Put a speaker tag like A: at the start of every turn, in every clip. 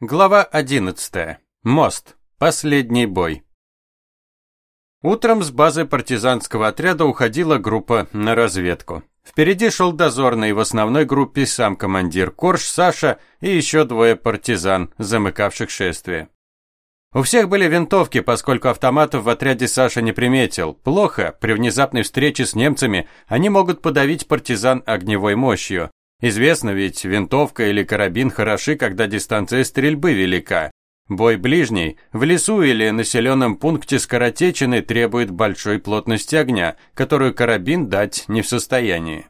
A: Глава 11. Мост. Последний бой. Утром с базы партизанского отряда уходила группа на разведку. Впереди шел дозорный в основной группе сам командир Корж, Саша и еще двое партизан, замыкавших шествие. У всех были винтовки, поскольку автоматов в отряде Саша не приметил. Плохо, при внезапной встрече с немцами они могут подавить партизан огневой мощью. Известно ведь, винтовка или карабин хороши, когда дистанция стрельбы велика. Бой ближний, в лесу или населенном пункте скоротечины требует большой плотности огня, которую карабин дать не в состоянии.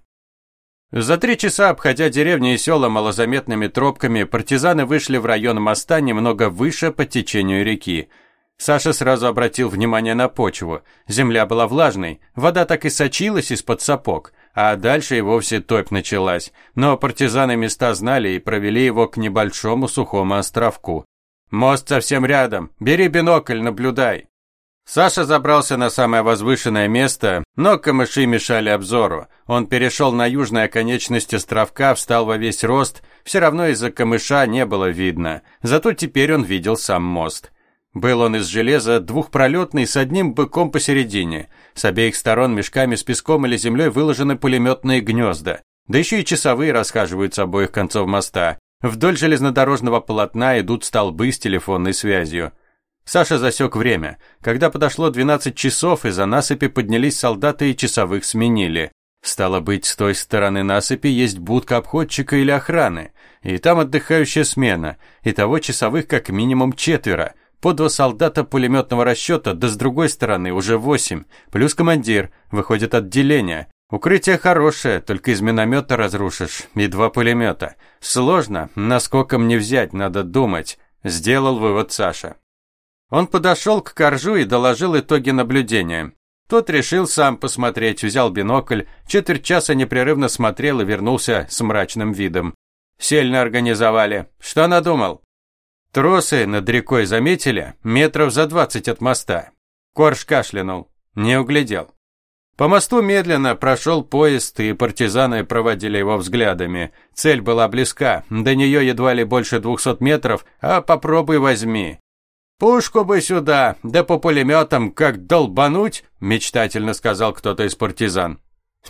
A: За три часа, обходя деревни и села малозаметными тропками, партизаны вышли в район моста немного выше по течению реки. Саша сразу обратил внимание на почву. Земля была влажной, вода так и сочилась из-под сапог а дальше и вовсе топь началась. Но партизаны места знали и провели его к небольшому сухому островку. «Мост совсем рядом. Бери бинокль, наблюдай». Саша забрался на самое возвышенное место, но камыши мешали обзору. Он перешел на южной оконечность островка, встал во весь рост. Все равно из-за камыша не было видно. Зато теперь он видел сам мост. Был он из железа, двухпролетный, с одним быком посередине. С обеих сторон мешками с песком или землей выложены пулеметные гнезда. Да еще и часовые расхаживают с обоих концов моста. Вдоль железнодорожного полотна идут столбы с телефонной связью. Саша засек время. Когда подошло 12 часов, из-за насыпи поднялись солдаты и часовых сменили. Стало быть, с той стороны насыпи есть будка обходчика или охраны. И там отдыхающая смена. Итого часовых как минимум четверо. По два солдата пулеметного расчета, да с другой стороны уже восемь. Плюс командир. Выходит отделение. Укрытие хорошее, только из миномета разрушишь. И два пулемета. Сложно, насколько мне взять, надо думать. Сделал вывод Саша. Он подошел к Коржу и доложил итоги наблюдения. Тот решил сам посмотреть, взял бинокль, четверть часа непрерывно смотрел и вернулся с мрачным видом. Сильно организовали. Что надумал? Тросы над рекой заметили, метров за двадцать от моста. Корж кашлянул, не углядел. По мосту медленно прошел поезд, и партизаны проводили его взглядами. Цель была близка, до нее едва ли больше двухсот метров, а попробуй возьми. «Пушку бы сюда, да по пулеметам как долбануть», мечтательно сказал кто-то из партизан.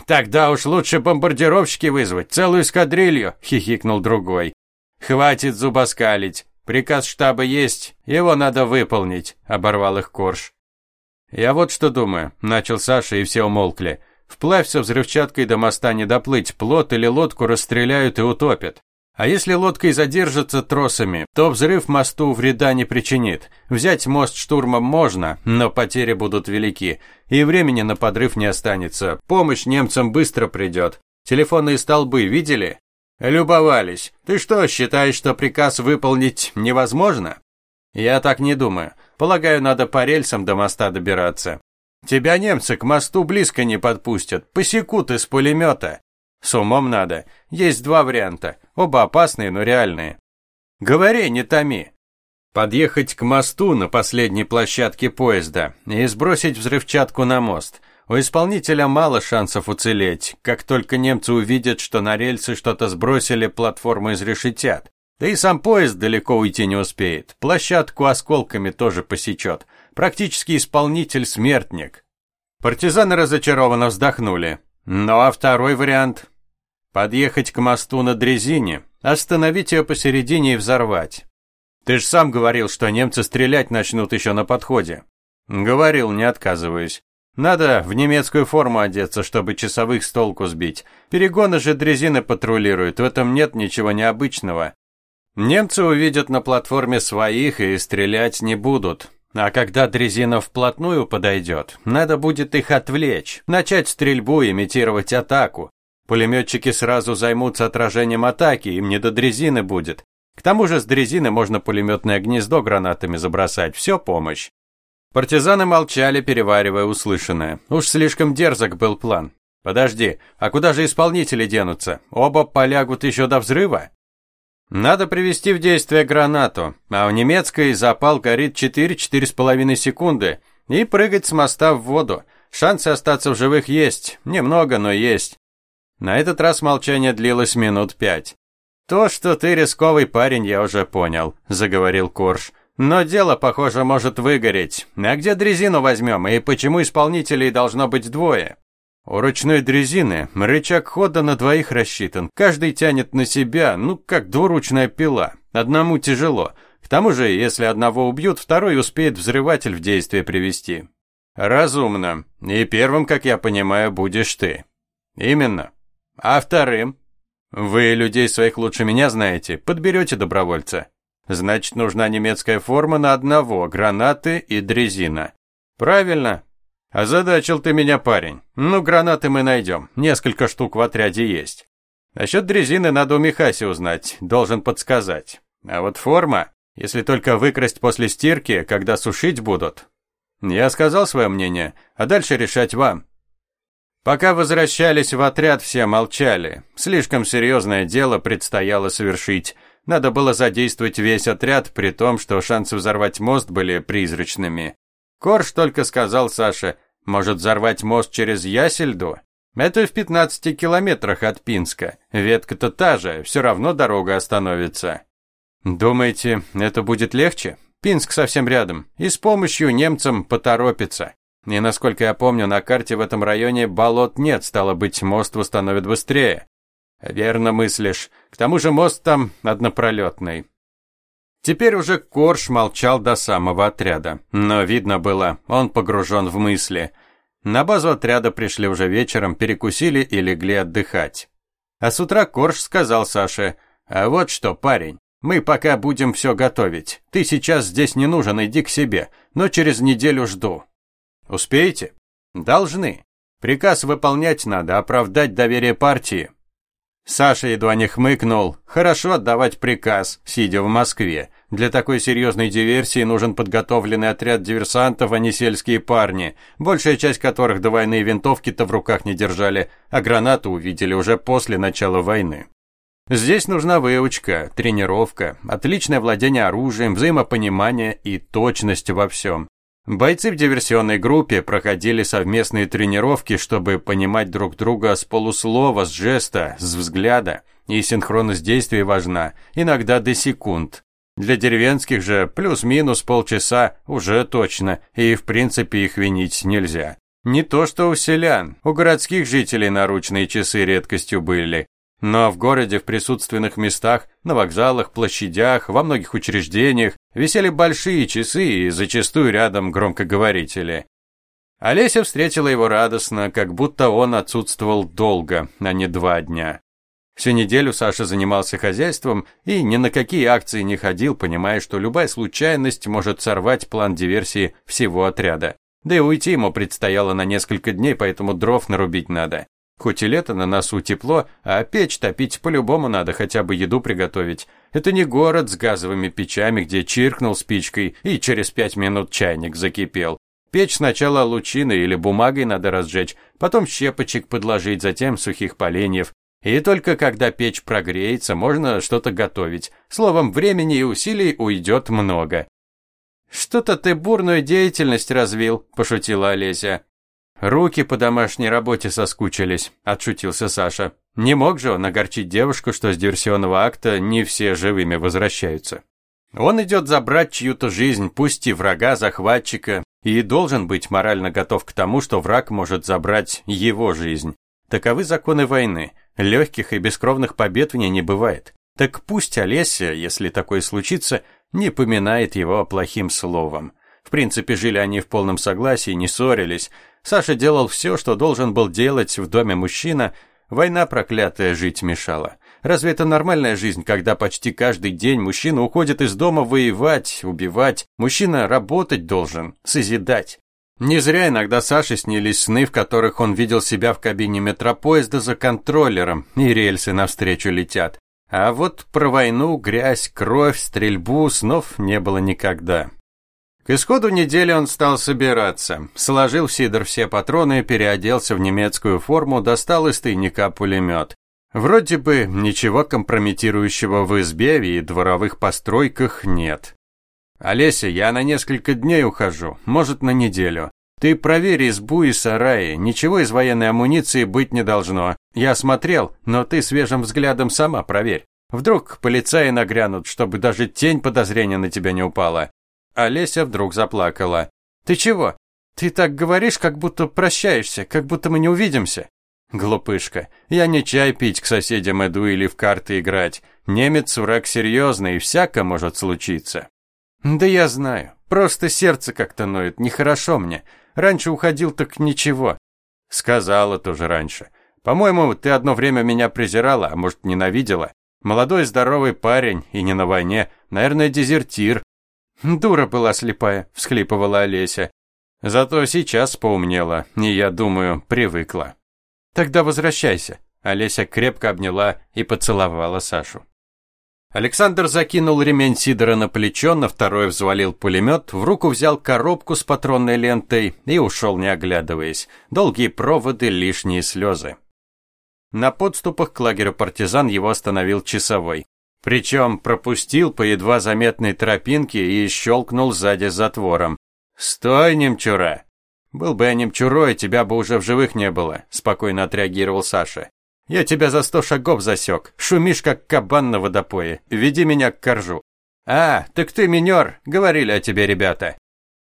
A: «Тогда уж лучше бомбардировщики вызвать, целую эскадрилью», хихикнул другой. «Хватит зубоскалить. Приказ штаба есть, его надо выполнить, оборвал их Корж. Я вот что думаю, начал Саша, и все умолкли. Вплавь со взрывчаткой до моста не доплыть, плот или лодку расстреляют и утопят. А если лодкой задержится тросами, то взрыв мосту вреда не причинит. Взять мост штурмом можно, но потери будут велики, и времени на подрыв не останется. Помощь немцам быстро придет. Телефонные столбы видели? Любовались. Ты что, считаешь, что приказ выполнить невозможно? Я так не думаю. Полагаю, надо по рельсам до моста добираться. Тебя немцы к мосту близко не подпустят, посекут из пулемета. С умом надо. Есть два варианта. Оба опасные, но реальные. Говори, не томи. Подъехать к мосту на последней площадке поезда и сбросить взрывчатку на мост. У исполнителя мало шансов уцелеть. Как только немцы увидят, что на рельсы что-то сбросили, платформу изрешетят. Да и сам поезд далеко уйти не успеет. Площадку осколками тоже посечет. Практически исполнитель смертник. Партизаны разочарованно вздохнули. Ну а второй вариант? Подъехать к мосту на дрезине, остановить ее посередине и взорвать. Ты же сам говорил, что немцы стрелять начнут еще на подходе. Говорил, не отказываюсь. Надо в немецкую форму одеться, чтобы часовых с толку сбить. Перегоны же дрезины патрулируют, в этом нет ничего необычного. Немцы увидят на платформе своих и стрелять не будут. А когда дрезина вплотную подойдет, надо будет их отвлечь, начать стрельбу, имитировать атаку. Пулеметчики сразу займутся отражением атаки, им не до дрезины будет. К тому же с дрезины можно пулеметное гнездо гранатами забросать, все помощь. Партизаны молчали, переваривая услышанное. Уж слишком дерзок был план. Подожди, а куда же исполнители денутся? Оба полягут еще до взрыва? Надо привести в действие гранату, а в немецкой запал горит 4-4,5 секунды, и прыгать с моста в воду. Шансы остаться в живых есть, немного, но есть. На этот раз молчание длилось минут пять. «То, что ты рисковый парень, я уже понял», – заговорил Корж. «Но дело, похоже, может выгореть. А где дрезину возьмем, и почему исполнителей должно быть двое?» У ручной дрезины рычаг хода на двоих рассчитан. Каждый тянет на себя, ну, как двуручная пила. Одному тяжело. К тому же, если одного убьют, второй успеет взрыватель в действие привести. Разумно. И первым, как я понимаю, будешь ты. Именно. А вторым? Вы людей своих лучше меня знаете, подберете добровольца. Значит, нужна немецкая форма на одного, гранаты и дрезина. Правильно. Озадачил ты меня, парень. Ну, гранаты мы найдем. Несколько штук в отряде есть. Насчет дрезины надо у Михаси узнать, должен подсказать. А вот форма, если только выкрасть после стирки, когда сушить будут. Я сказал свое мнение, а дальше решать вам. Пока возвращались в отряд, все молчали. Слишком серьезное дело предстояло совершить. Надо было задействовать весь отряд, при том, что шансы взорвать мост были призрачными. Корж только сказал Саше, может взорвать мост через Ясельду? Это в 15 километрах от Пинска. Ветка-то та же, все равно дорога остановится. Думаете, это будет легче? Пинск совсем рядом, и с помощью немцам поторопится. И насколько я помню, на карте в этом районе болот нет, стало быть, мост восстановят быстрее. Верно мыслишь. К тому же мост там однопролетный. Теперь уже Корж молчал до самого отряда, но видно было, он погружен в мысли. На базу отряда пришли уже вечером, перекусили и легли отдыхать. А с утра Корж сказал Саше, «А вот что, парень, мы пока будем все готовить. Ты сейчас здесь не нужен, иди к себе, но через неделю жду. Успеете? Должны. Приказ выполнять надо, оправдать доверие партии. Саша едва не хмыкнул. Хорошо отдавать приказ, сидя в Москве. Для такой серьезной диверсии нужен подготовленный отряд диверсантов, а не сельские парни, большая часть которых до войны винтовки-то в руках не держали, а гранату увидели уже после начала войны. Здесь нужна выучка, тренировка, отличное владение оружием, взаимопонимание и точность во всем. Бойцы в диверсионной группе проходили совместные тренировки, чтобы понимать друг друга с полуслова, с жеста, с взгляда. И синхронность действий важна, иногда до секунд. Для деревенских же плюс-минус полчаса уже точно, и в принципе их винить нельзя. Не то что у селян, у городских жителей наручные часы редкостью были. Но в городе в присутственных местах, на вокзалах, площадях, во многих учреждениях висели большие часы и зачастую рядом громкоговорители. Олеся встретила его радостно, как будто он отсутствовал долго, а не два дня. Всю неделю Саша занимался хозяйством и ни на какие акции не ходил, понимая, что любая случайность может сорвать план диверсии всего отряда. Да и уйти ему предстояло на несколько дней, поэтому дров нарубить надо. Хоть и лето на носу тепло, а печь топить по-любому надо, хотя бы еду приготовить. Это не город с газовыми печами, где чиркнул спичкой и через пять минут чайник закипел. Печь сначала лучиной или бумагой надо разжечь, потом щепочек подложить, затем сухих поленьев. И только когда печь прогреется, можно что-то готовить. Словом, времени и усилий уйдет много. «Что-то ты бурную деятельность развил», – пошутила Олеся. «Руки по домашней работе соскучились», – отшутился Саша. Не мог же он огорчить девушку, что с диверсионного акта не все живыми возвращаются. Он идет забрать чью-то жизнь, пусть и врага, захватчика, и должен быть морально готов к тому, что враг может забрать его жизнь. Таковы законы войны. Легких и бескровных побед в ней не бывает. Так пусть Олеся, если такое случится, не поминает его плохим словом. В принципе, жили они в полном согласии, не ссорились, Саша делал все, что должен был делать в доме мужчина. Война проклятая жить мешала. Разве это нормальная жизнь, когда почти каждый день мужчина уходит из дома воевать, убивать? Мужчина работать должен, созидать. Не зря иногда Саше снились сны, в которых он видел себя в кабине метропоезда за контроллером, и рельсы навстречу летят. А вот про войну, грязь, кровь, стрельбу снов не было никогда. К исходу недели он стал собираться. Сложил в сидор все патроны, переоделся в немецкую форму, достал из тайника пулемет. Вроде бы ничего компрометирующего в избе и дворовых постройках нет. «Олеся, я на несколько дней ухожу, может, на неделю. Ты проверь избу и сараи, ничего из военной амуниции быть не должно. Я смотрел, но ты свежим взглядом сама проверь. Вдруг полицаи нагрянут, чтобы даже тень подозрения на тебя не упала. Олеся вдруг заплакала. Ты чего? Ты так говоришь, как будто прощаешься, как будто мы не увидимся. Глупышка, я не чай пить к соседям иду или в карты играть. Немец враг серьезный, и всяко может случиться. Да я знаю, просто сердце как-то ноет, нехорошо мне. Раньше уходил, так ничего. Сказала тоже раньше. По-моему, ты одно время меня презирала, а может, ненавидела. Молодой здоровый парень и не на войне, наверное, дезертир. Дура была слепая, всхлипывала Олеся. Зато сейчас поумнела, и я думаю, привыкла. Тогда возвращайся. Олеся крепко обняла и поцеловала Сашу. Александр закинул ремень Сидора на плечо, на второй взвалил пулемет, в руку взял коробку с патронной лентой и ушел, не оглядываясь. Долгие проводы, лишние слезы. На подступах к лагерю партизан его остановил часовой. Причем пропустил по едва заметной тропинке и щелкнул сзади затвором. «Стой, немчура!» «Был бы я немчурой, тебя бы уже в живых не было», – спокойно отреагировал Саша. «Я тебя за сто шагов засек. Шумишь, как кабан на водопое. Веди меня к коржу». «А, так ты минер», – говорили о тебе ребята.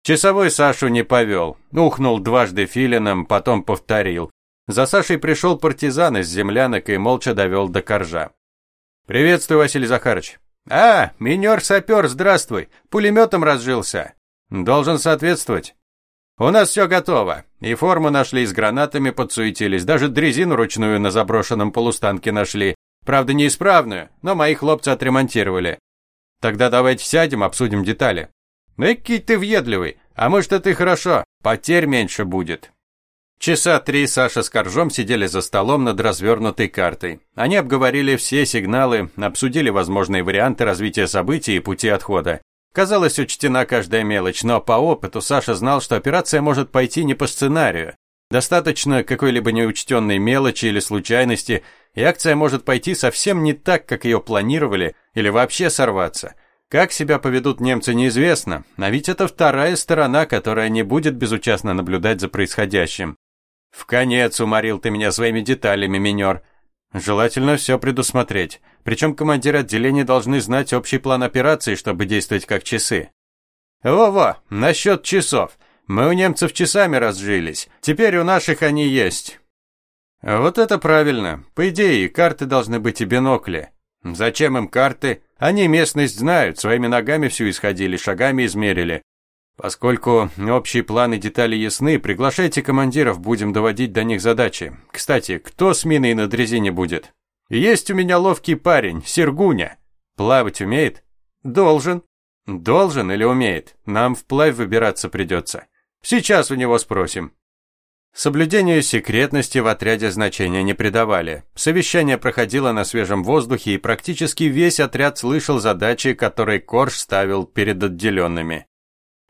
A: Часовой Сашу не повел. Ухнул дважды филином, потом повторил. За Сашей пришел партизан из землянок и молча довел до коржа. «Приветствую, Василий Захарович». «А, минер-сапер, здравствуй. Пулеметом разжился». «Должен соответствовать». «У нас все готово. И форму нашли, с гранатами подсуетились. Даже дрезину ручную на заброшенном полустанке нашли. Правда, неисправную, но мои хлопцы отремонтировали. Тогда давайте сядем, обсудим детали». «Экий ты въедливый. А может, это и хорошо. Потерь меньше будет». Часа три Саша с Коржом сидели за столом над развернутой картой. Они обговорили все сигналы, обсудили возможные варианты развития событий и пути отхода. Казалось, учтена каждая мелочь, но по опыту Саша знал, что операция может пойти не по сценарию. Достаточно какой-либо неучтенной мелочи или случайности, и акция может пойти совсем не так, как ее планировали, или вообще сорваться. Как себя поведут немцы, неизвестно, а ведь это вторая сторона, которая не будет безучастно наблюдать за происходящим. В конец уморил ты меня своими деталями, минер. Желательно все предусмотреть. Причем командиры отделений должны знать общий план операции, чтобы действовать как часы. Во-во, насчет часов. Мы у немцев часами разжились. Теперь у наших они есть. Вот это правильно. По идее, карты должны быть и бинокли. Зачем им карты? Они местность знают, своими ногами всю исходили, шагами измерили. Поскольку общие планы детали ясны, приглашайте командиров, будем доводить до них задачи. Кстати, кто с миной на дрезине будет? Есть у меня ловкий парень, Сергуня. Плавать умеет? Должен. Должен или умеет? Нам вплавь выбираться придется. Сейчас у него спросим. Соблюдению секретности в отряде значения не придавали. Совещание проходило на свежем воздухе, и практически весь отряд слышал задачи, которые Корж ставил перед отделенными.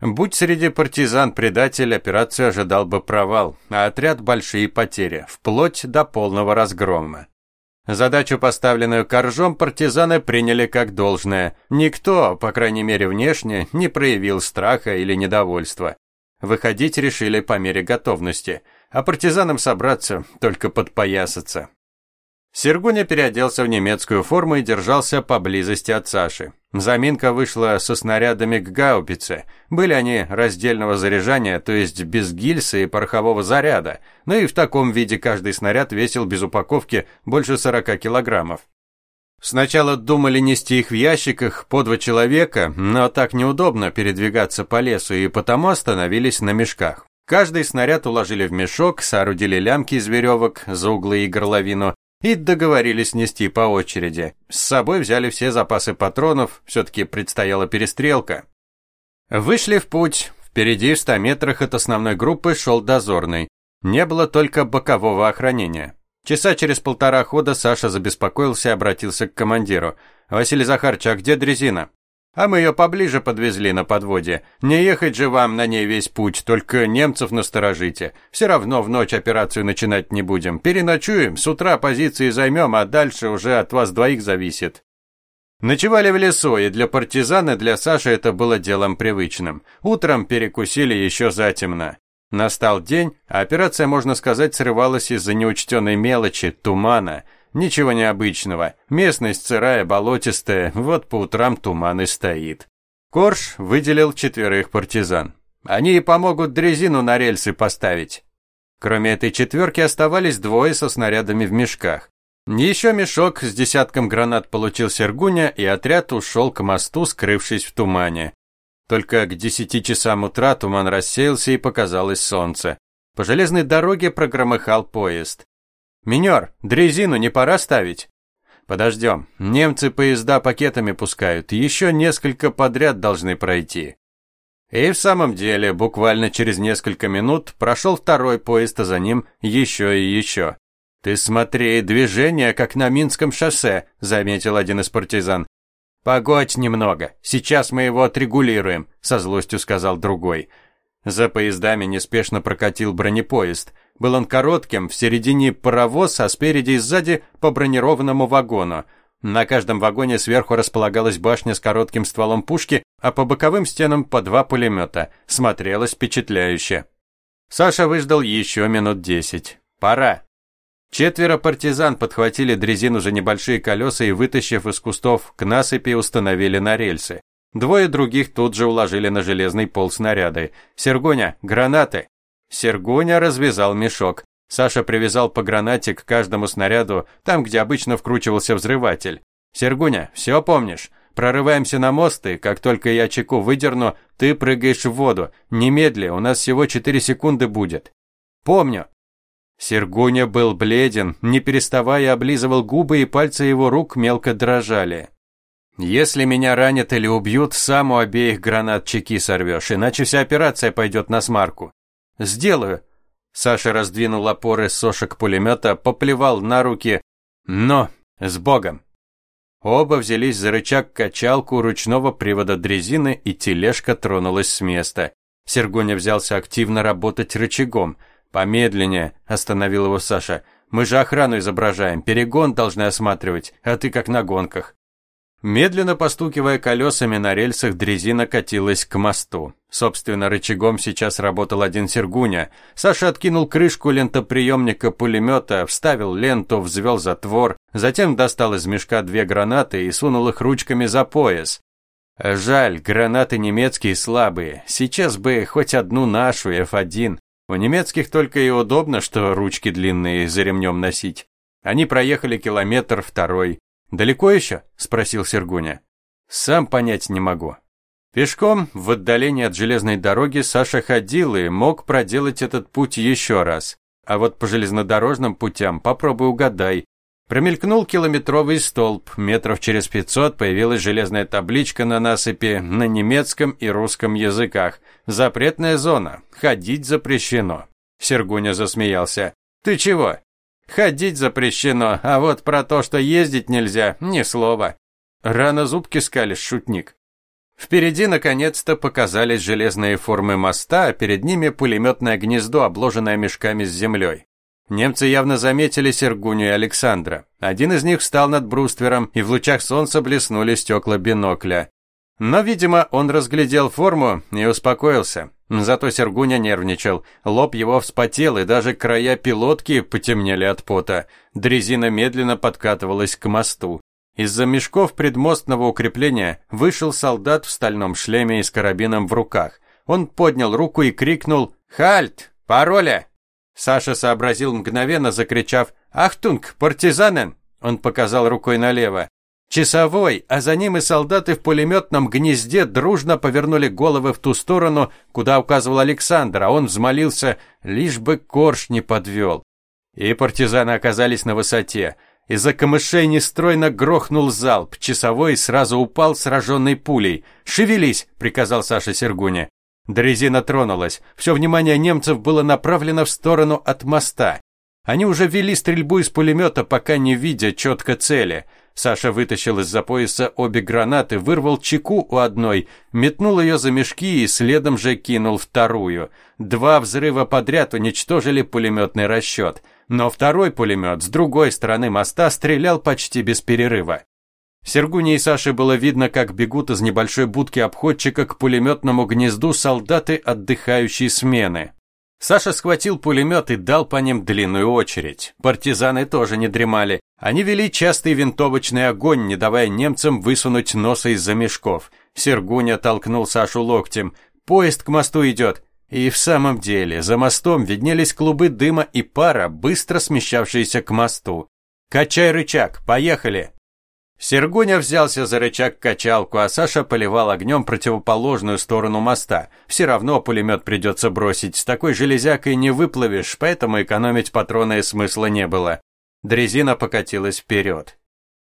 A: Будь среди партизан предатель, операцию ожидал бы провал, а отряд большие потери, вплоть до полного разгрома. Задачу, поставленную Коржом, партизаны приняли как должное. Никто, по крайней мере внешне, не проявил страха или недовольства. Выходить решили по мере готовности, а партизанам собраться, только подпоясаться. Сергуня переоделся в немецкую форму и держался поблизости от Саши. Заминка вышла со снарядами к гаубице. Были они раздельного заряжания, то есть без гильза и порохового заряда, но и в таком виде каждый снаряд весил без упаковки больше 40 килограммов. Сначала думали нести их в ящиках по два человека, но так неудобно передвигаться по лесу и потому остановились на мешках. Каждый снаряд уложили в мешок, соорудили лямки из веревок за углы и горловину и договорились нести по очереди. С собой взяли все запасы патронов, все-таки предстояла перестрелка. Вышли в путь. Впереди в ста метрах от основной группы шел дозорный. Не было только бокового охранения. Часа через полтора хода Саша забеспокоился и обратился к командиру. «Василий Захарович, а где дрезина?» А мы ее поближе подвезли на подводе. Не ехать же вам на ней весь путь, только немцев насторожите. Все равно в ночь операцию начинать не будем. Переночуем, с утра позиции займем, а дальше уже от вас двоих зависит. Ночевали в лесу, и для партизана, для Саши это было делом привычным. Утром перекусили еще затемно. Настал день, а операция, можно сказать, срывалась из-за неучтенной мелочи, тумана. Ничего необычного. Местность сырая, болотистая, вот по утрам туман и стоит. Корж выделил четверых партизан. Они и помогут дрезину на рельсы поставить. Кроме этой четверки оставались двое со снарядами в мешках. Еще мешок с десятком гранат получил Сергуня, и отряд ушел к мосту, скрывшись в тумане. Только к десяти часам утра туман рассеялся и показалось солнце. По железной дороге прогромыхал поезд. «Минер, дрезину не пора ставить?» «Подождем. Немцы поезда пакетами пускают. Еще несколько подряд должны пройти». И в самом деле, буквально через несколько минут прошел второй поезд, а за ним еще и еще. «Ты смотри, движение, как на Минском шоссе», – заметил один из партизан. «Погодь немного, сейчас мы его отрегулируем», – со злостью сказал другой. За поездами неспешно прокатил бронепоезд. Был он коротким, в середине паровоз, а спереди и сзади по бронированному вагону. На каждом вагоне сверху располагалась башня с коротким стволом пушки, а по боковым стенам по два пулемета. Смотрелось впечатляюще. Саша выждал еще минут десять. Пора. Четверо партизан подхватили дрезину за небольшие колеса и, вытащив из кустов к насыпи, установили на рельсы. Двое других тут же уложили на железный пол снаряды. «Сергуня, гранаты!» Сергуня развязал мешок. Саша привязал по гранате к каждому снаряду, там, где обычно вкручивался взрыватель. «Сергуня, все помнишь? Прорываемся на мост, и как только я чеку выдерну, ты прыгаешь в воду. Немедли, у нас всего 4 секунды будет». «Помню». Сергуня был бледен, не переставая облизывал губы, и пальцы его рук мелко дрожали. «Если меня ранят или убьют, сам у обеих гранат чеки сорвешь, иначе вся операция пойдет на смарку». «Сделаю», Саша раздвинул опоры сошек пулемета, поплевал на руки. Но с Богом. Оба взялись за рычаг качалку ручного привода дрезины, и тележка тронулась с места. Сергуня взялся активно работать рычагом. «Помедленнее», – остановил его Саша. «Мы же охрану изображаем, перегон должны осматривать, а ты как на гонках». Медленно постукивая колесами на рельсах, дрезина катилась к мосту. Собственно, рычагом сейчас работал один Сергуня. Саша откинул крышку лентоприемника пулемета, вставил ленту, взвел затвор, затем достал из мешка две гранаты и сунул их ручками за пояс. Жаль, гранаты немецкие слабые. Сейчас бы хоть одну нашу F1. У немецких только и удобно, что ручки длинные за ремнем носить. Они проехали километр второй. «Далеко еще?» – спросил Сергуня. «Сам понять не могу». Пешком, в отдалении от железной дороги, Саша ходил и мог проделать этот путь еще раз. А вот по железнодорожным путям попробуй угадай. Промелькнул километровый столб, метров через пятьсот появилась железная табличка на насыпи на немецком и русском языках. Запретная зона. Ходить запрещено. Сергуня засмеялся. Ты чего? Ходить запрещено, а вот про то, что ездить нельзя, ни слова. Рано зубки скалишь, шутник. Впереди наконец-то показались железные формы моста, а перед ними пулеметное гнездо, обложенное мешками с землей. Немцы явно заметили Сергуню и Александра. Один из них встал над бруствером, и в лучах солнца блеснули стекла бинокля. Но, видимо, он разглядел форму и успокоился. Зато Сергуня нервничал. Лоб его вспотел, и даже края пилотки потемнели от пота. Дрезина медленно подкатывалась к мосту. Из-за мешков предмостного укрепления вышел солдат в стальном шлеме и с карабином в руках. Он поднял руку и крикнул «Halt! Parole!». Саша сообразил мгновенно, закричав «Achtung! Partisanen!». Он показал рукой налево. Часовой, а за ним и солдаты в пулеметном гнезде дружно повернули головы в ту сторону, куда указывал Александр, а он взмолился, лишь бы корж не подвел. И партизаны оказались на высоте. Из-за камышей нестройно грохнул залп, часовой сразу упал сраженный пулей. «Шевелись!» — приказал Саша Сергуне. Дрезина тронулась. Все внимание немцев было направлено в сторону от моста. Они уже вели стрельбу из пулемета, пока не видя четко цели — Саша вытащил из-за пояса обе гранаты, вырвал чеку у одной, метнул ее за мешки и следом же кинул вторую. Два взрыва подряд уничтожили пулеметный расчет, но второй пулемет с другой стороны моста стрелял почти без перерыва. Сергуне и Саше было видно, как бегут из небольшой будки обходчика к пулеметному гнезду солдаты отдыхающей смены. Саша схватил пулемет и дал по ним длинную очередь. Партизаны тоже не дремали. Они вели частый винтовочный огонь, не давая немцам высунуть носа из-за мешков. Сергуня толкнул Сашу локтем. «Поезд к мосту идет!» И в самом деле, за мостом виднелись клубы дыма и пара, быстро смещавшиеся к мосту. «Качай рычаг, поехали!» Сергуня взялся за рычаг качалку, а Саша поливал огнем противоположную сторону моста. Все равно пулемет придется бросить, с такой железякой не выплывешь, поэтому экономить патроны смысла не было. Дрезина покатилась вперед.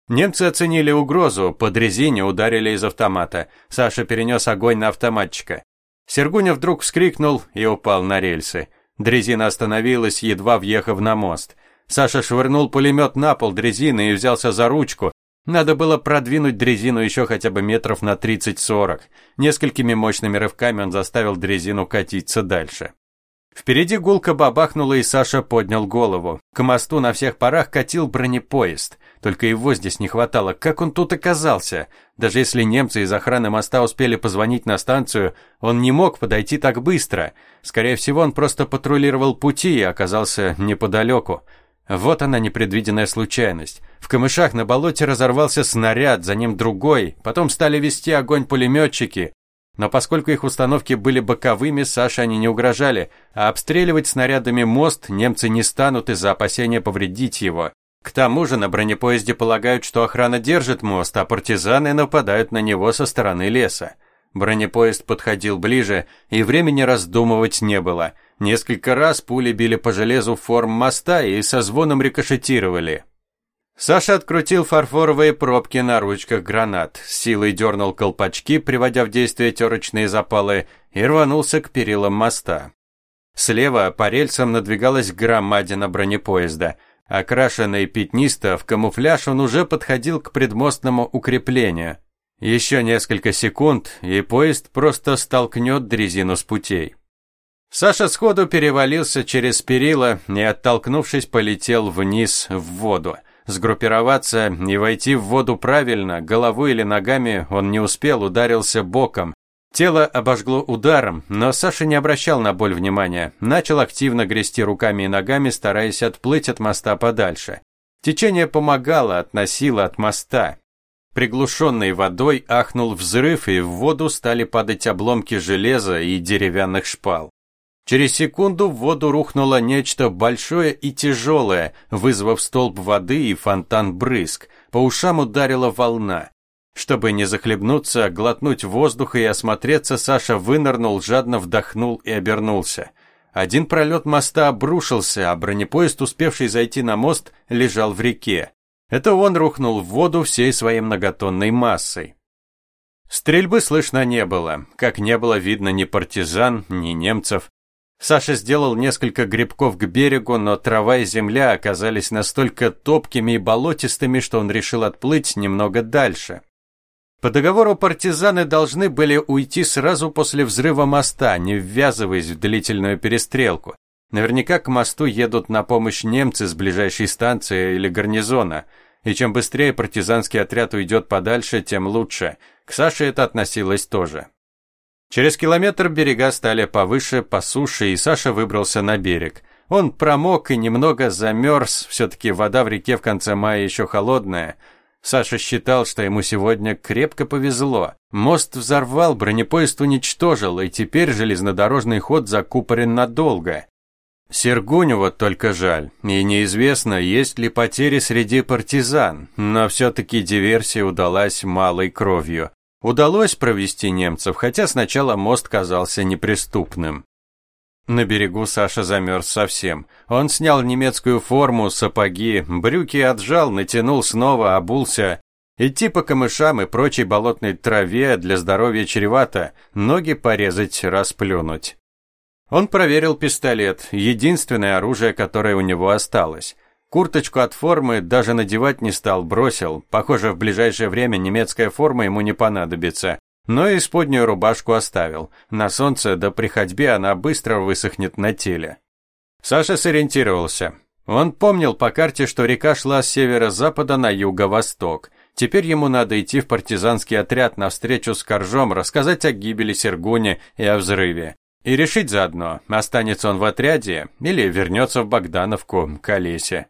A: Немцы оценили угрозу, по дрезине ударили из автомата. Саша перенес огонь на автоматчика. Сергуня вдруг вскрикнул и упал на рельсы. Дрезина остановилась, едва въехав на мост. Саша швырнул пулемет на пол дрезины и взялся за ручку, надо было продвинуть дрезину еще хотя бы метров на 30-40. Несколькими мощными рывками он заставил дрезину катиться дальше. Впереди гулко бабахнуло, и Саша поднял голову. К мосту на всех парах катил бронепоезд. Только его здесь не хватало. Как он тут оказался? Даже если немцы из охраны моста успели позвонить на станцию, он не мог подойти так быстро. Скорее всего, он просто патрулировал пути и оказался неподалеку. Вот она непредвиденная случайность. В камышах на болоте разорвался снаряд, за ним другой, потом стали вести огонь пулеметчики. Но поскольку их установки были боковыми, Саше они не угрожали, а обстреливать снарядами мост немцы не станут из-за опасения повредить его. К тому же на бронепоезде полагают, что охрана держит мост, а партизаны нападают на него со стороны леса. Бронепоезд подходил ближе, и времени раздумывать не было – Несколько раз пули били по железу форм моста и со звоном рикошетировали. Саша открутил фарфоровые пробки на ручках гранат, силой дернул колпачки, приводя в действие терочные запалы, и рванулся к перилам моста. Слева по рельсам надвигалась громадина бронепоезда. Окрашенный пятнисто в камуфляж он уже подходил к предмостному укреплению. Еще несколько секунд, и поезд просто столкнет дрезину с путей. Саша сходу перевалился через перила и, оттолкнувшись, полетел вниз в воду. Сгруппироваться и войти в воду правильно, головой или ногами он не успел, ударился боком. Тело обожгло ударом, но Саша не обращал на боль внимания. Начал активно грести руками и ногами, стараясь отплыть от моста подальше. Течение помогало, относило от моста. Приглушенной водой ахнул взрыв, и в воду стали падать обломки железа и деревянных шпал. Через секунду в воду рухнуло нечто большое и тяжелое, вызвав столб воды и фонтан брызг. По ушам ударила волна. Чтобы не захлебнуться, глотнуть воздуха и осмотреться, Саша вынырнул, жадно вдохнул и обернулся. Один пролет моста обрушился, а бронепоезд, успевший зайти на мост, лежал в реке. Это он рухнул в воду всей своей многотонной массой. Стрельбы слышно не было, как не было видно ни партизан, ни немцев. Саша сделал несколько грибков к берегу, но трава и земля оказались настолько топкими и болотистыми, что он решил отплыть немного дальше. По договору партизаны должны были уйти сразу после взрыва моста, не ввязываясь в длительную перестрелку. Наверняка к мосту едут на помощь немцы с ближайшей станции или гарнизона, и чем быстрее партизанский отряд уйдет подальше, тем лучше. К Саше это относилось тоже. Через километр берега стали повыше, по суше, и Саша выбрался на берег. Он промок и немного замерз, все-таки вода в реке в конце мая еще холодная. Саша считал, что ему сегодня крепко повезло. Мост взорвал, бронепоезд уничтожил, и теперь железнодорожный ход закупорен надолго. Сергуню вот только жаль, и неизвестно, есть ли потери среди партизан, но все-таки диверсия удалась малой кровью. Удалось провести немцев, хотя сначала мост казался неприступным. На берегу Саша замерз совсем. Он снял немецкую форму, сапоги, брюки отжал, натянул снова, обулся. Идти по камышам и прочей болотной траве для здоровья чревато, ноги порезать, расплюнуть. Он проверил пистолет, единственное оружие, которое у него осталось. Курточку от формы даже надевать не стал, бросил. Похоже, в ближайшее время немецкая форма ему не понадобится. Но и исподнюю рубашку оставил. На солнце да при ходьбе она быстро высохнет на теле. Саша сориентировался. Он помнил по карте, что река шла с северо-запада на юго-восток. Теперь ему надо идти в партизанский отряд навстречу с Коржом, рассказать о гибели Сергуни и о взрыве. И решить заодно, останется он в отряде или вернется в Богдановку к Олесе.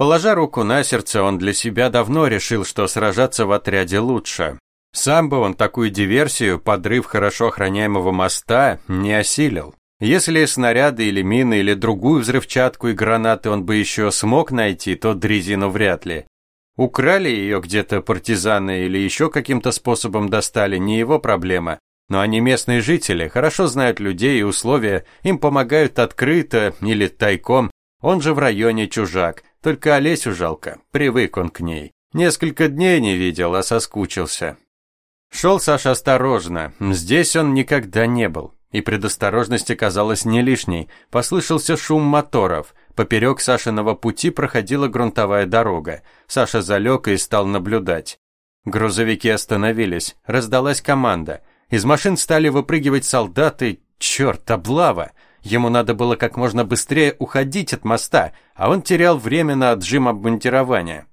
A: Положа руку на сердце, он для себя давно решил, что сражаться в отряде лучше. Сам бы он такую диверсию, подрыв хорошо охраняемого моста, не осилил. Если снаряды или мины или другую взрывчатку и гранаты он бы еще смог найти, то дрезину вряд ли. Украли ее где-то партизаны или еще каким-то способом достали, не его проблема. Но они местные жители, хорошо знают людей и условия, им помогают открыто или тайком. Он же в районе чужак, только Олесю жалко, привык он к ней. Несколько дней не видел, а соскучился. Шел Саша осторожно, здесь он никогда не был. И предосторожность оказалась не лишней. Послышался шум моторов. Поперек Сашиного пути проходила грунтовая дорога. Саша залег и стал наблюдать. Грузовики остановились. Раздалась команда. Из машин стали выпрыгивать солдаты. Черт, облава! Ему надо было как можно быстрее уходить от моста, а он терял время на отжим обмундирования.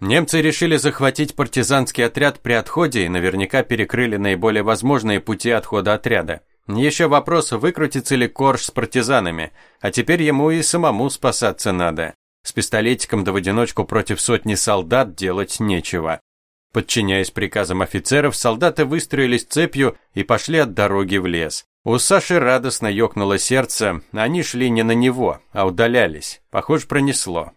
A: Немцы решили захватить партизанский отряд при отходе и наверняка перекрыли наиболее возможные пути отхода отряда. Еще вопрос, выкрутится ли Корж с партизанами, а теперь ему и самому спасаться надо. С пистолетиком да в одиночку против сотни солдат делать нечего. Подчиняясь приказам офицеров, солдаты выстроились цепью и пошли от дороги в лес. У Саши радостно ёкнуло сердце, они шли не на него, а удалялись. Похоже, пронесло.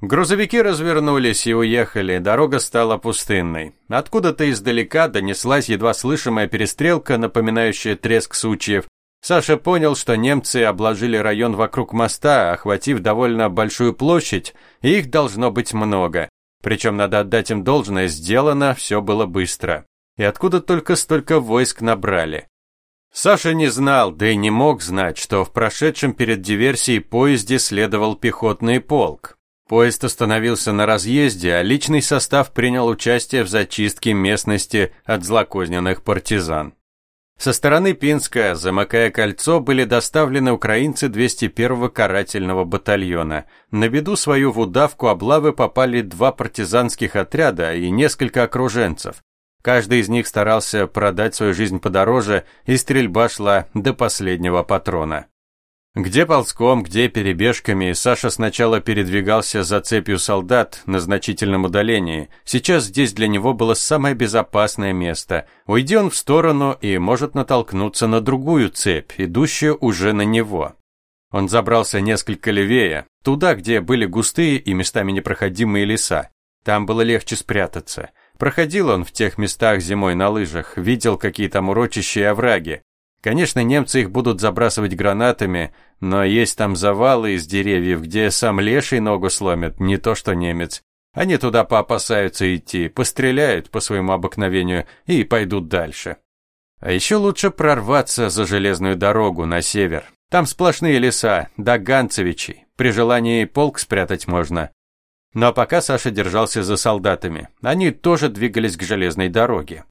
A: Грузовики развернулись и уехали, дорога стала пустынной. Откуда-то издалека донеслась едва слышимая перестрелка, напоминающая треск сучьев. Саша понял, что немцы обложили район вокруг моста, охватив довольно большую площадь, и их должно быть много. Причем, надо отдать им должное, сделано все было быстро. И откуда только столько войск набрали? Саша не знал, да и не мог знать, что в прошедшем перед диверсией поезде следовал пехотный полк. Поезд остановился на разъезде, а личный состав принял участие в зачистке местности от злокозненных партизан. Со стороны Пинска, замыкая кольцо, были доставлены украинцы 201-го карательного батальона. На беду свою в удавку облавы попали два партизанских отряда и несколько окруженцев. Каждый из них старался продать свою жизнь подороже, и стрельба шла до последнего патрона. Где ползком, где перебежками, Саша сначала передвигался за цепью солдат на значительном удалении. Сейчас здесь для него было самое безопасное место. Уйди он в сторону и может натолкнуться на другую цепь, идущую уже на него. Он забрался несколько левее, туда, где были густые и местами непроходимые леса. Там было легче спрятаться. Проходил он в тех местах зимой на лыжах, видел какие там урочища и овраги. Конечно, немцы их будут забрасывать гранатами, но есть там завалы из деревьев, где сам леший ногу сломит, не то что немец. Они туда поопасаются идти, постреляют по своему обыкновению и пойдут дальше. А еще лучше прорваться за железную дорогу на север. Там сплошные леса, до Ганцевичей. При желании полк спрятать можно. Но пока Саша держался за солдатами. Они тоже двигались к железной дороге.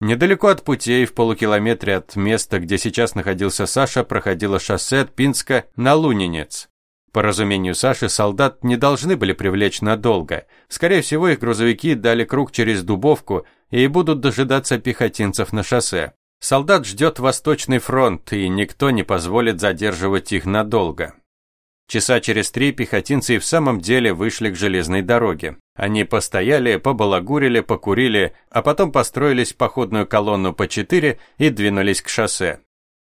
A: Недалеко от путей, в полукилометре от места, где сейчас находился Саша, проходило шоссе от Пинска на Лунинец. По разумению Саши, солдат не должны были привлечь надолго. Скорее всего, их грузовики дали круг через Дубовку и будут дожидаться пехотинцев на шоссе. Солдат ждет Восточный фронт, и никто не позволит задерживать их надолго. Часа через три пехотинцы и в самом деле вышли к железной дороге. Они постояли, побалагурили, покурили, а потом построились в походную колонну по четыре и двинулись к шоссе.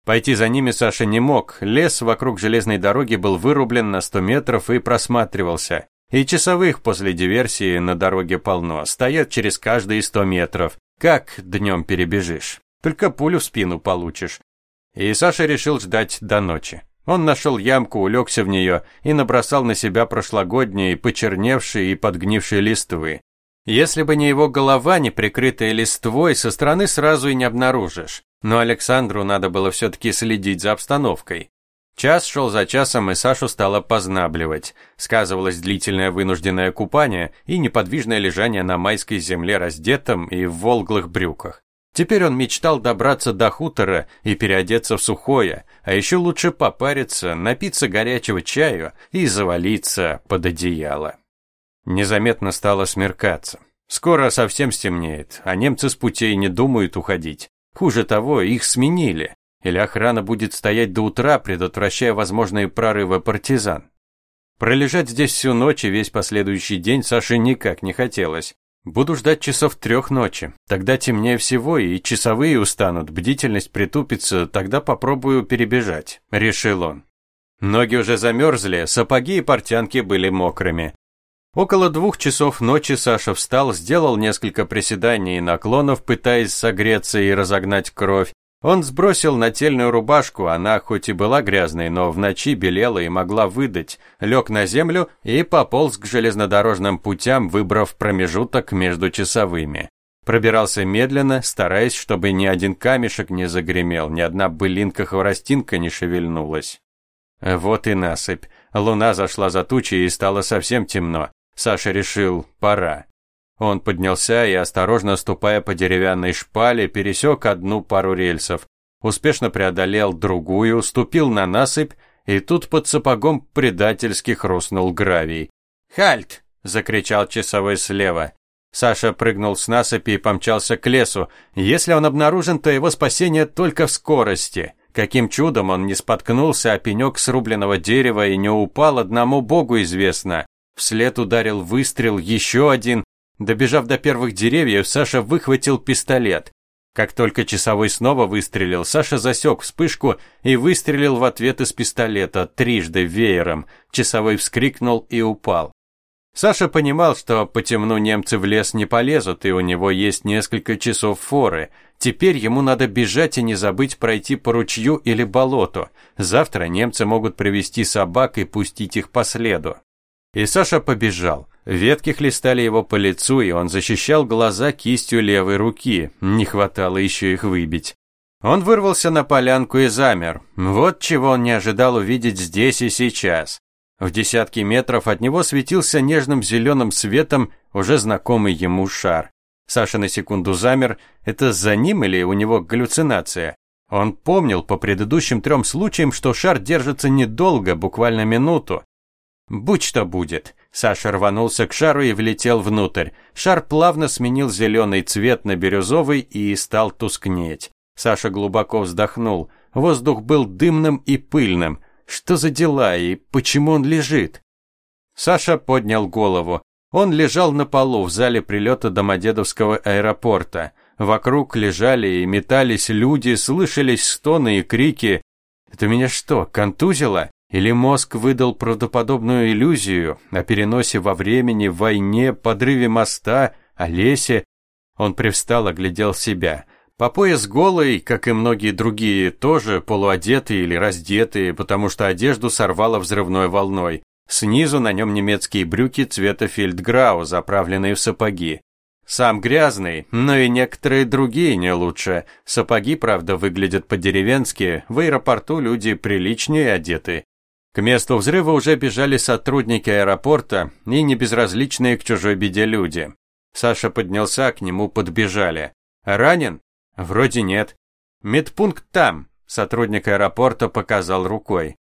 A: Пойти за ними Саша не мог, лес вокруг железной дороги был вырублен на 100 метров и просматривался. И часовых после диверсии на дороге полно, стоят через каждые 100 метров. Как днем перебежишь? Только пулю в спину получишь. И Саша решил ждать до ночи. Он нашел ямку, улегся в нее и набросал на себя прошлогодние, почерневшие и подгнившие листвы. Если бы не его голова, не прикрытая листвой, со стороны сразу и не обнаружишь. Но Александру надо было все-таки следить за обстановкой. Час шел за часом, и Сашу стало познабливать. Сказывалось длительное вынужденное купание и неподвижное лежание на майской земле раздетым и в волглых брюках. Теперь он мечтал добраться до хутора и переодеться в сухое, а еще лучше попариться, напиться горячего чаю и завалиться под одеяло. Незаметно стало смеркаться. Скоро совсем стемнеет, а немцы с путей не думают уходить. Хуже того, их сменили. Или охрана будет стоять до утра, предотвращая возможные прорывы партизан? Пролежать здесь всю ночь и весь последующий день Саше никак не хотелось. Буду ждать часов трех ночи. Тогда темнее всего, и часовые устанут, бдительность притупится, тогда попробую перебежать», – решил он. Ноги уже замерзли, сапоги и портянки были мокрыми. Около двух часов ночи Саша встал, сделал несколько приседаний и наклонов, пытаясь согреться и разогнать кровь. Он сбросил нательную рубашку, она хоть и была грязной, но в ночи белела и могла выдать, лег на землю и пополз к железнодорожным путям, выбрав промежуток между часовыми. Пробирался медленно, стараясь, чтобы ни один камешек не загремел, ни одна былинка-хворостинка не шевельнулась. Вот и насыпь. Луна зашла за тучи и стало совсем темно. Саша решил, пора. Он поднялся и, осторожно ступая по деревянной шпале, пересек одну пару рельсов, успешно преодолел другую, ступил на насыпь, и тут под сапогом предательски хрустнул гравий. «Хальт!» – закричал часовой слева. Саша прыгнул с насыпи и помчался к лесу. Если он обнаружен, то его спасение только в скорости. Каким чудом он не споткнулся о пенек срубленного дерева и не упал, одному богу известно. Вслед ударил выстрел, еще один. Добежав до первых деревьев, Саша выхватил пистолет. Как только часовой снова выстрелил, Саша засек вспышку и выстрелил в ответ из пистолета, трижды веером. Часовой вскрикнул и упал. Саша понимал, что по темну немцы в лес не полезут, и у него есть несколько часов форы. Теперь ему надо бежать и не забыть пройти по ручью или болоту. Завтра немцы могут привести собак и пустить их по следу. И Саша побежал. Ветки хлестали его по лицу, и он защищал глаза кистью левой руки. Не хватало еще их выбить. Он вырвался на полянку и замер. Вот чего он не ожидал увидеть здесь и сейчас. В десятки метров от него светился нежным зеленым светом уже знакомый ему шар. Саша на секунду замер. Это за ним или у него галлюцинация? Он помнил по предыдущим трем случаям, что шар держится недолго, буквально минуту. Будь что будет. Саша рванулся к шару и влетел внутрь. Шар плавно сменил зеленый цвет на бирюзовый и стал тускнеть. Саша глубоко вздохнул. Воздух был дымным и пыльным. Что за дела и почему он лежит? Саша поднял голову. Он лежал на полу в зале прилета Домодедовского аэропорта. Вокруг лежали и метались люди, слышались стоны и крики. Это меня что, контузило? Или мозг выдал правдоподобную иллюзию о переносе во времени, войне, подрыве моста, о лесе? Он привстал, оглядел себя. По пояс голый, как и многие другие, тоже полуодетые или раздетые, потому что одежду сорвало взрывной волной. Снизу на нем немецкие брюки цвета фельдграу, заправленные в сапоги. Сам грязный, но и некоторые другие не лучше. Сапоги, правда, выглядят по-деревенски, в аэропорту люди приличнее одеты. К месту взрыва уже бежали сотрудники аэропорта и небезразличные к чужой беде люди. Саша поднялся, к нему подбежали. «Ранен?» «Вроде нет». «Медпункт там», сотрудник аэропорта показал рукой.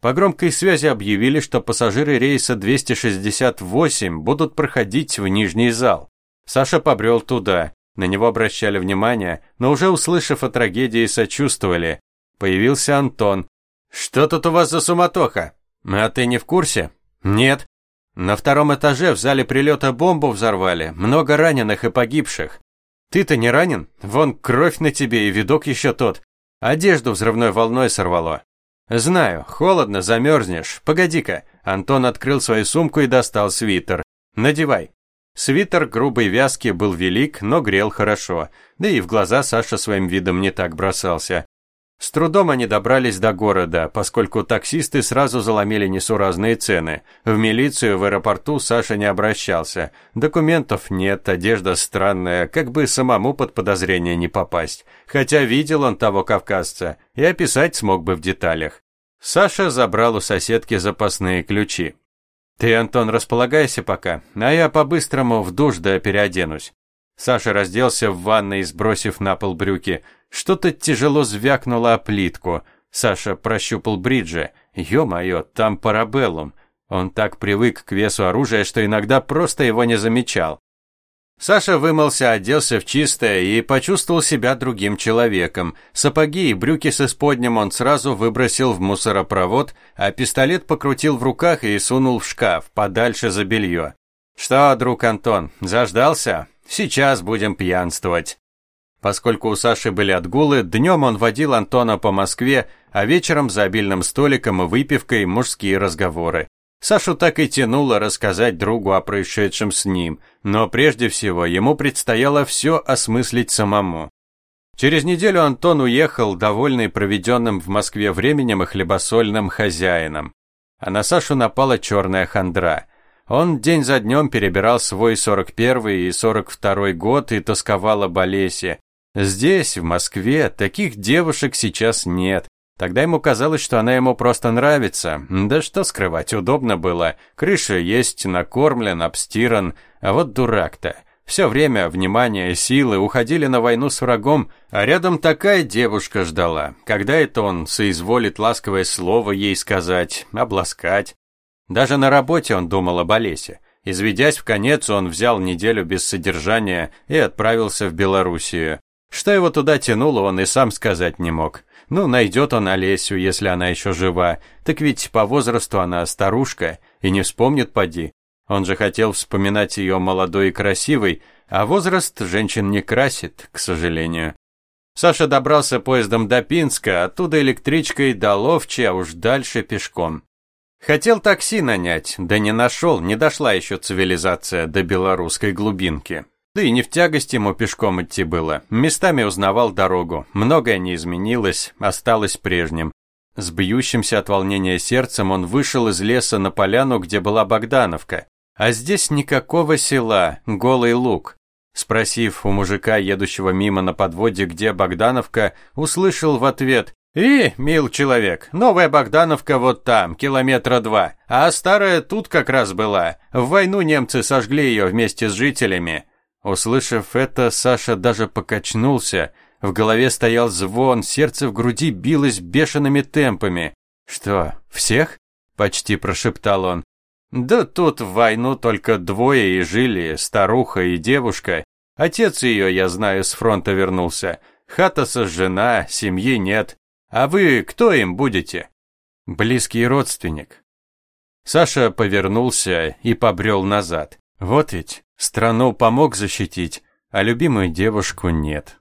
A: По громкой связи объявили, что пассажиры рейса 268 будут проходить в нижний зал. Саша побрел туда. На него обращали внимание, но уже услышав о трагедии, сочувствовали. Появился Антон, «Что тут у вас за суматоха? А ты не в курсе?» «Нет». «На втором этаже в зале прилета бомбу взорвали. Много раненых и погибших. Ты-то не ранен? Вон кровь на тебе и видок еще тот. Одежду взрывной волной сорвало». «Знаю, холодно, замерзнешь. Погоди-ка». Антон открыл свою сумку и достал свитер. «Надевай». Свитер грубой вязки был велик, но грел хорошо. Да и в глаза Саша своим видом не так бросался. С трудом они добрались до города, поскольку таксисты сразу заломили несуразные цены. В милицию в аэропорту Саша не обращался. Документов нет, одежда странная, как бы самому под подозрение не попасть. Хотя видел он того кавказца и описать смог бы в деталях. Саша забрал у соседки запасные ключи. «Ты, Антон, располагайся пока, а я по-быстрому в душ да переоденусь». Саша разделся в ванной, сбросив на пол брюки. Что-то тяжело звякнуло о плитку. Саша прощупал бриджи. Ё-моё, там парабеллум. Он так привык к весу оружия, что иногда просто его не замечал. Саша вымылся, оделся в чистое и почувствовал себя другим человеком. Сапоги и брюки с исподним он сразу выбросил в мусоропровод, а пистолет покрутил в руках и сунул в шкаф, подальше за белье. «Что, друг Антон, заждался? Сейчас будем пьянствовать». Поскольку у Саши были отгулы, днем он водил Антона по Москве, а вечером за обильным столиком и выпивкой мужские разговоры. Сашу так и тянуло рассказать другу о происшедшем с ним, но прежде всего ему предстояло все осмыслить самому. Через неделю Антон уехал, довольный проведенным в Москве временем и хлебосольным хозяином. А на Сашу напала черная хандра. Он день за днем перебирал свой 41-й и 42-й год и тосковал об Олесе. Здесь, в Москве, таких девушек сейчас нет, Тогда ему казалось, что она ему просто нравится. Да что скрывать, удобно было. Крыша есть, накормлен, обстиран. А вот дурак-то. Все время внимание, силы уходили на войну с врагом, а рядом такая девушка ждала. Когда это он соизволит ласковое слово ей сказать, обласкать? Даже на работе он думал об Олесе. Изведясь в конец, он взял неделю без содержания и отправился в Белоруссию. Что его туда тянуло, он и сам сказать не мог. Ну, найдет он Олесю, если она еще жива. Так ведь по возрасту она старушка и не вспомнит поди. Он же хотел вспоминать ее молодой и красивой, а возраст женщин не красит, к сожалению. Саша добрался поездом до Пинска, оттуда электричкой до Ловчи, а уж дальше пешком. Хотел такси нанять, да не нашел, не дошла еще цивилизация до белорусской глубинки. Да и не в тягость ему пешком идти было. Местами узнавал дорогу. Многое не изменилось, осталось прежним. С бьющимся от волнения сердцем он вышел из леса на поляну, где была Богдановка. А здесь никакого села, голый луг. Спросив у мужика, едущего мимо на подводе, где Богдановка, услышал в ответ «И, мил человек, новая Богдановка вот там, километра два, а старая тут как раз была. В войну немцы сожгли ее вместе с жителями. Услышав это, Саша даже покачнулся. В голове стоял звон, сердце в груди билось бешеными темпами. «Что, всех?» – почти прошептал он. «Да тут в войну только двое и жили, старуха и девушка. Отец ее, я знаю, с фронта вернулся. Хата сожжена, семьи нет. А вы кто им будете?» «Близкий родственник». Саша повернулся и побрел назад. Вот ведь, страну помог защитить, а любимую девушку нет.